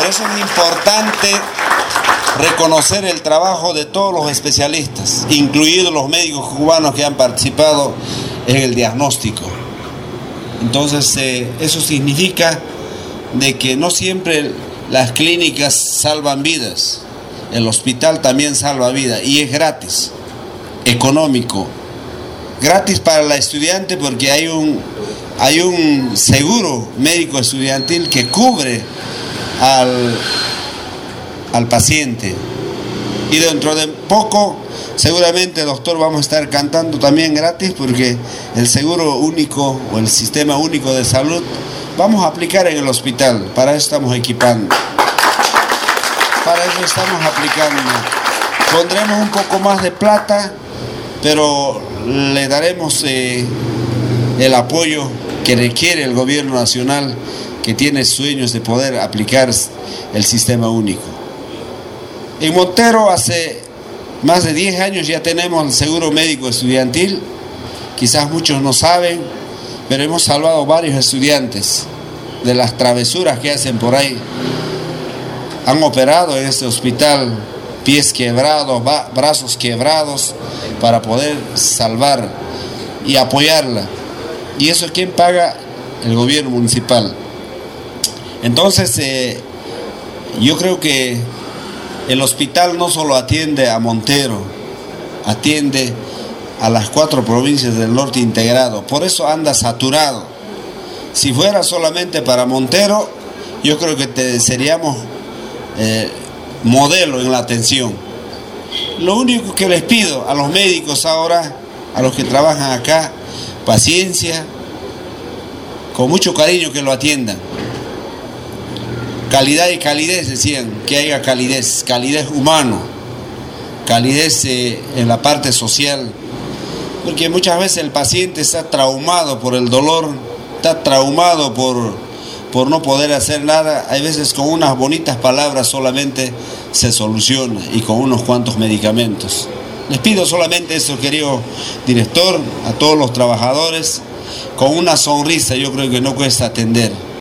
Por eso es importante reconocer el trabajo de todos los especialistas, incluidos los médicos cubanos que han participado en el diagnóstico. Entonces, eh, eso significa de que no siempre las clínicas salvan vidas, el hospital también salva vidas y es gratis, económico. Gratis para la estudiante porque hay un, hay un seguro médico estudiantil que cubre al, al paciente. Y dentro de poco, seguramente, doctor, vamos a estar cantando también gratis porque el seguro único o el sistema único de salud vamos a aplicar en el hospital. Para eso estamos equipando. Para eso estamos aplicando. Pondremos un poco más de plata, pero le daremos eh, el apoyo que requiere el gobierno nacional que tiene sueños de poder aplicar el sistema único. En Montero hace más de 10 años ya tenemos el seguro médico estudiantil, quizás muchos no saben, pero hemos salvado varios estudiantes de las travesuras que hacen por ahí. Han operado en este hospital pies quebrados, brazos quebrados, para poder salvar y apoyarla. ¿Y eso quién paga? El gobierno municipal. Entonces, eh, yo creo que el hospital no solo atiende a Montero, atiende a las cuatro provincias del norte integrado, por eso anda saturado. Si fuera solamente para Montero, yo creo que seríamos eh, modelo en la atención. Lo único que les pido a los médicos ahora, a los que trabajan acá, paciencia, con mucho cariño que lo atiendan Calidad y calidez, decían, que haya calidez, calidez humano, calidez eh, en la parte social, porque muchas veces el paciente está traumado por el dolor, está traumado por, por no poder hacer nada, hay veces con unas bonitas palabras solamente se soluciona y con unos cuantos medicamentos. Les pido solamente eso, querido director, a todos los trabajadores, con una sonrisa yo creo que no cuesta atender.